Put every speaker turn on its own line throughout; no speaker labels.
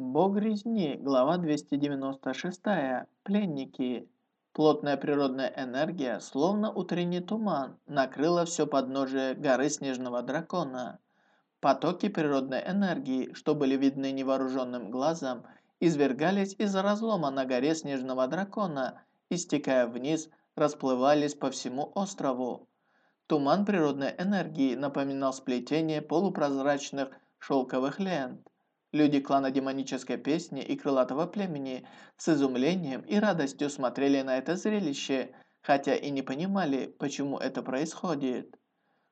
Бог резни, глава 296. Пленники. Плотная природная энергия, словно утренний туман, накрыла все подножие горы Снежного Дракона. Потоки природной энергии, что были видны невооруженным глазом, извергались из разлома на горе Снежного Дракона и, стекая вниз, расплывались по всему острову. Туман природной энергии напоминал сплетение полупрозрачных шелковых лент. Люди клана демонической песни и крылатого племени с изумлением и радостью смотрели на это зрелище, хотя и не понимали, почему это происходит.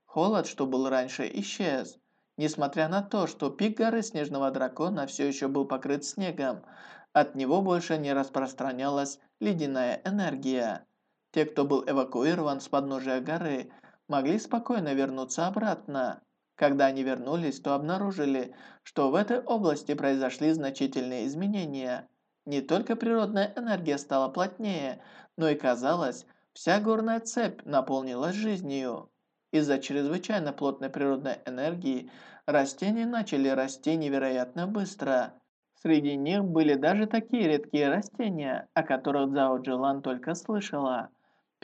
Холод, что был раньше, исчез. Несмотря на то, что пик горы Снежного Дракона все еще был покрыт снегом, от него больше не распространялась ледяная энергия. Те, кто был эвакуирован с подножия горы, могли спокойно вернуться обратно. Когда они вернулись, то обнаружили, что в этой области произошли значительные изменения. Не только природная энергия стала плотнее, но и казалось, вся горная цепь наполнилась жизнью. Из-за чрезвычайно плотной природной энергии растения начали расти невероятно быстро. Среди них были даже такие редкие растения, о которых Цао Джилан только слышала.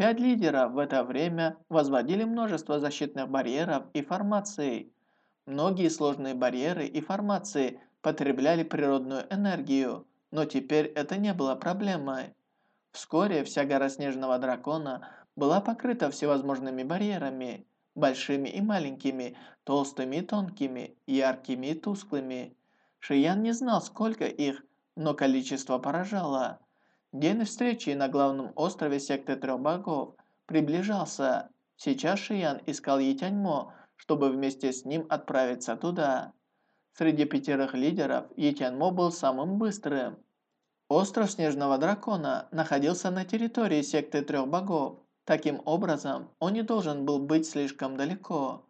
Пять лидеров в это время возводили множество защитных барьеров и формаций. Многие сложные барьеры и формации потребляли природную энергию, но теперь это не было проблемой. Вскоре вся гора Снежного Дракона была покрыта всевозможными барьерами, большими и маленькими, толстыми и тонкими, яркими и тусклыми. Шиян не знал, сколько их, но количество поражало. День встречи на главном острове секты Трех Богов приближался. Сейчас Шиян искал Етяньмо, чтобы вместе с ним отправиться туда. Среди пятерых лидеров Етяньмо был самым быстрым. Остров Снежного Дракона находился на территории секты Трех Богов. Таким образом, он не должен был быть слишком далеко.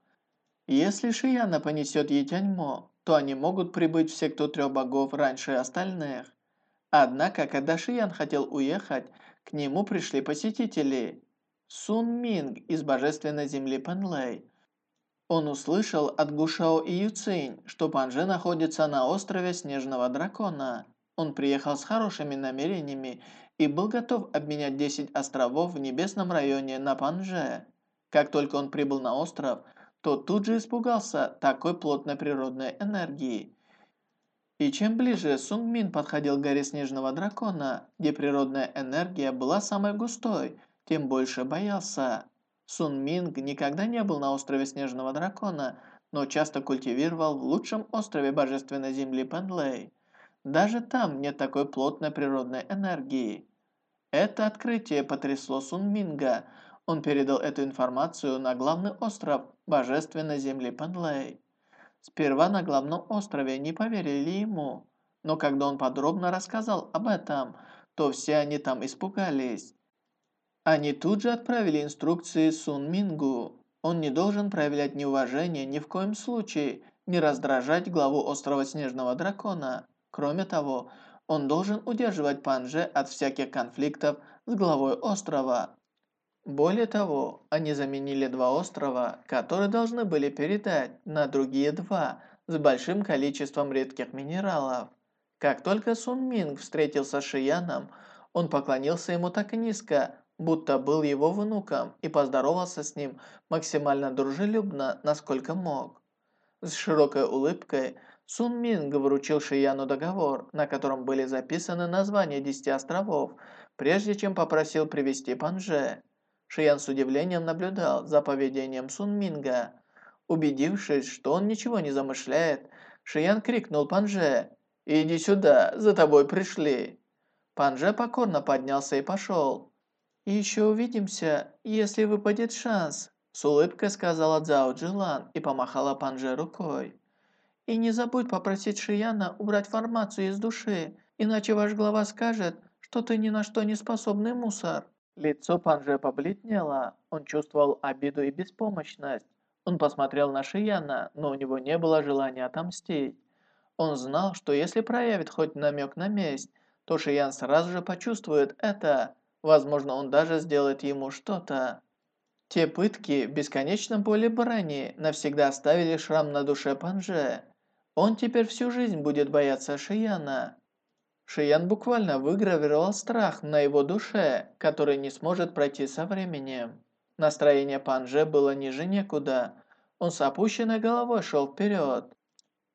Если Шияна понесет Етяньмо, то они могут прибыть в секту Трех Богов раньше остальных. Однако, когда Шиян хотел уехать, к нему пришли посетители. Сун Минг из божественной земли Панлэй. Он услышал от Гушао и Юцинь, что Панже находится на острове Снежного Дракона. Он приехал с хорошими намерениями и был готов обменять 10 островов в небесном районе на Панже. Как только он прибыл на остров, то тут же испугался такой плотной природной энергии. И чем ближе Сунгмин подходил к горе Снежного Дракона, где природная энергия была самой густой, тем больше боялся. Сун Минг никогда не был на острове Снежного Дракона, но часто культивировал в лучшем острове Божественной Земли Пенлей. Даже там нет такой плотной природной энергии. Это открытие потрясло Сун Минга. Он передал эту информацию на главный остров Божественной Земли Пенлей. Сперва на главном острове не поверили ему, но когда он подробно рассказал об этом, то все они там испугались. Они тут же отправили инструкции Сун Мингу. Он не должен проявлять неуважение ни в коем случае, не раздражать главу острова Снежного Дракона. Кроме того, он должен удерживать Панже от всяких конфликтов с главой острова. Более того, они заменили два острова, которые должны были передать на другие два с большим количеством редких минералов. Как только Сун Минг встретился с Шияном, он поклонился ему так низко, будто был его внуком и поздоровался с ним максимально дружелюбно, насколько мог. С широкой улыбкой Сун Минг вручил Шияну договор, на котором были записаны названия десяти островов, прежде чем попросил привести Панже. Шиян с удивлением наблюдал за поведением Сун Минга. Убедившись, что он ничего не замышляет, Шиян крикнул Панже «Иди сюда, за тобой пришли». Панже покорно поднялся и пошел. «Еще увидимся, если выпадет шанс», с улыбкой сказала Цао Джилан и помахала Панже рукой. «И не забудь попросить Шияна убрать формацию из души, иначе ваш глава скажет, что ты ни на что не способный мусор». Лицо Панже побледнело, он чувствовал обиду и беспомощность. Он посмотрел на Шияна, но у него не было желания отомстить. Он знал, что если проявит хоть намек на месть, то Шиян сразу же почувствует это. Возможно, он даже сделает ему что-то. Те пытки в бесконечном поле брани навсегда оставили шрам на душе Панже. Он теперь всю жизнь будет бояться Шияна. Шиян буквально выгравировал страх на его душе, который не сможет пройти со временем. Настроение Панже было ниже некуда. Он с опущенной головой шел вперед.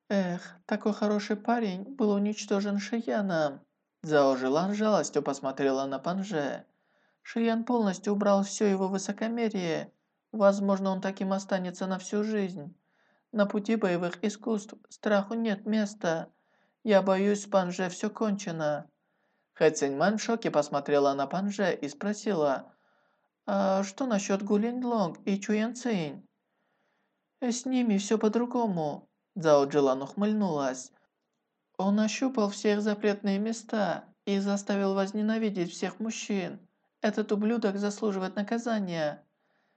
Эх, такой хороший парень был уничтожен Шияном. Цао Жилан жалостью посмотрела на Панже. Шиян полностью убрал все его высокомерие. Возможно, он таким останется на всю жизнь. На пути боевых искусств страху нет места. Я боюсь, Панже все кончено. Хэ Циньман в шоке посмотрела на Панже и спросила, «А что насчет Гулинь Лонг и Чуян Цинь?» «С ними все по-другому», Цао Джилан ухмыльнулась. Он ощупал всех запретные места и заставил возненавидеть всех мужчин. Этот ублюдок заслуживает наказания.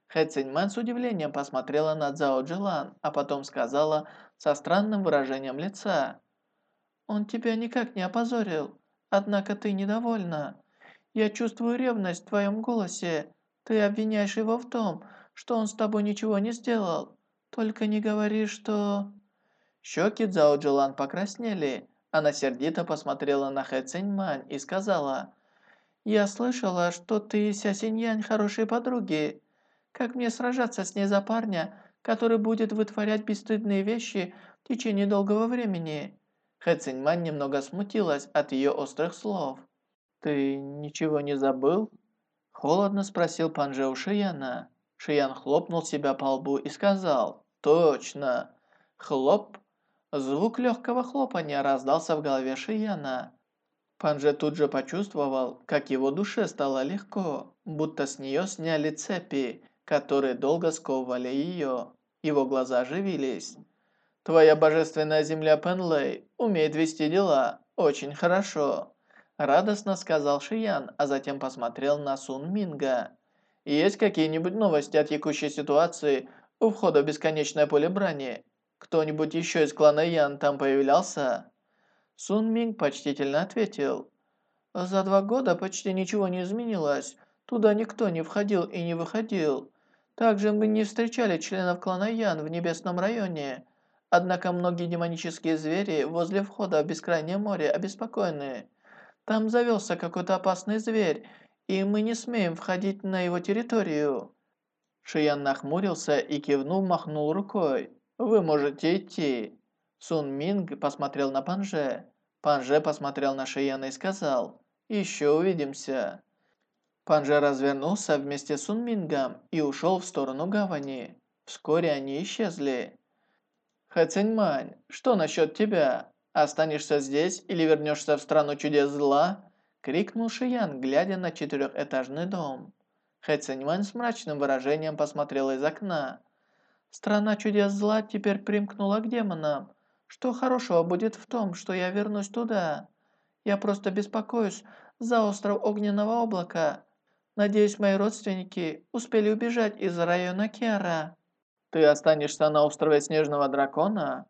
Хэ Циньман с удивлением посмотрела на Цао Джилан, а потом сказала со странным выражением лица. «Он тебя никак не опозорил, однако ты недовольна. Я чувствую ревность в твоем голосе. Ты обвиняешь его в том, что он с тобой ничего не сделал. Только не говори, что...» Щеки Цао Джилан покраснели. Она сердито посмотрела на Хэ Циньмань и сказала, «Я слышала, что ты и Ся Синьянь хорошие подруги. Как мне сражаться с ней за парня, который будет вытворять бесстыдные вещи в течение долгого времени?» Хэ Циньмань немного смутилась от ее острых слов. «Ты ничего не забыл?» Холодно спросил Панже у Шияна. Шиян хлопнул себя по лбу и сказал, «Точно!» Хлоп! Звук легкого хлопания раздался в голове Шияна. Панже тут же почувствовал, как его душе стало легко, будто с нее сняли цепи, которые долго сковывали ее. Его глаза оживились. «Твоя божественная земля Пенлей умеет вести дела очень хорошо», радостно сказал Шиян, а затем посмотрел на Сун Минга. «Есть какие-нибудь новости о текущей ситуации у входа в бесконечное поле брани?» Кто-нибудь еще из клана Ян там появлялся?» Сун Минг почтительно ответил. «За два года почти ничего не изменилось. Туда никто не входил и не выходил. Также мы не встречали членов клана Ян в Небесном районе. Однако многие демонические звери возле входа в Бескрайнее море обеспокоены. Там завелся какой-то опасный зверь, и мы не смеем входить на его территорию». Шиян нахмурился и кивнув махнул рукой. «Вы можете идти». Сун Минг посмотрел на Панже. Панже посмотрел на Шияна и сказал, «Еще увидимся». Панже развернулся вместе с Сун Мингом и ушел в сторону гавани. Вскоре они исчезли. «Хэ Циньмань, что насчет тебя? Останешься здесь или вернешься в страну чудес зла?» Крикнул Шиян, глядя на четырехэтажный дом. Хэ Циньмань с мрачным выражением посмотрел из окна. Страна чудес зла теперь примкнула к демонам. Что хорошего будет в том, что я вернусь туда? Я просто беспокоюсь за остров Огненного Облака. Надеюсь, мои родственники успели убежать из района Кера. Ты останешься на острове Снежного Дракона?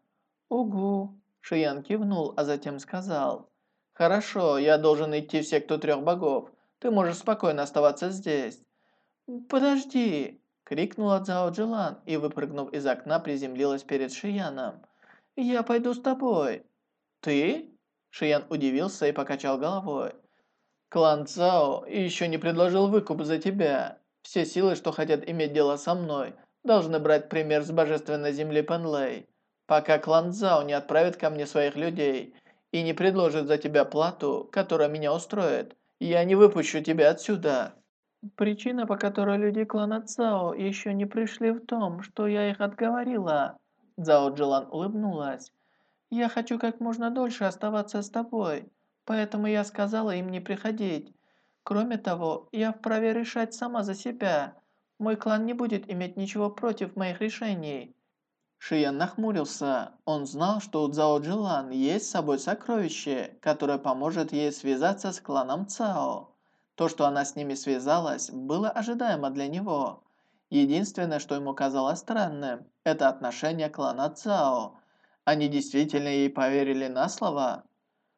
Угу. Шиян кивнул, а затем сказал. Хорошо, я должен идти в секту трех богов. Ты можешь спокойно оставаться здесь. Подожди. Крикнула Цао Джилан и, выпрыгнув из окна, приземлилась перед Шияном. «Я пойду с тобой». «Ты?» Шиян удивился и покачал головой. «Клан Цао еще не предложил выкуп за тебя. Все силы, что хотят иметь дело со мной, должны брать пример с божественной земли Пенлей. Пока клан Цао не отправит ко мне своих людей и не предложит за тебя плату, которая меня устроит, я не выпущу тебя отсюда». Причина, по которой люди клана Цао еще не пришли в том, что я их отговорила. Цао Джилан улыбнулась. Я хочу как можно дольше оставаться с тобой, поэтому я сказала им не приходить. Кроме того, я вправе решать сама за себя. Мой клан не будет иметь ничего против моих решений. Шиян нахмурился. Он знал, что у Цао Джилан есть с собой сокровище, которое поможет ей связаться с кланом Цао. То, что она с ними связалась, было ожидаемо для него. Единственное, что ему казалось странным, это отношение клана Цао. Они действительно ей поверили на слово?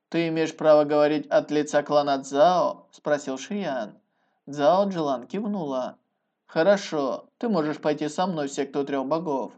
«Ты имеешь право говорить от лица клана Цао?» – спросил Шиян. Цао Джилан кивнула. «Хорошо, ты можешь пойти со мной в секту трех богов.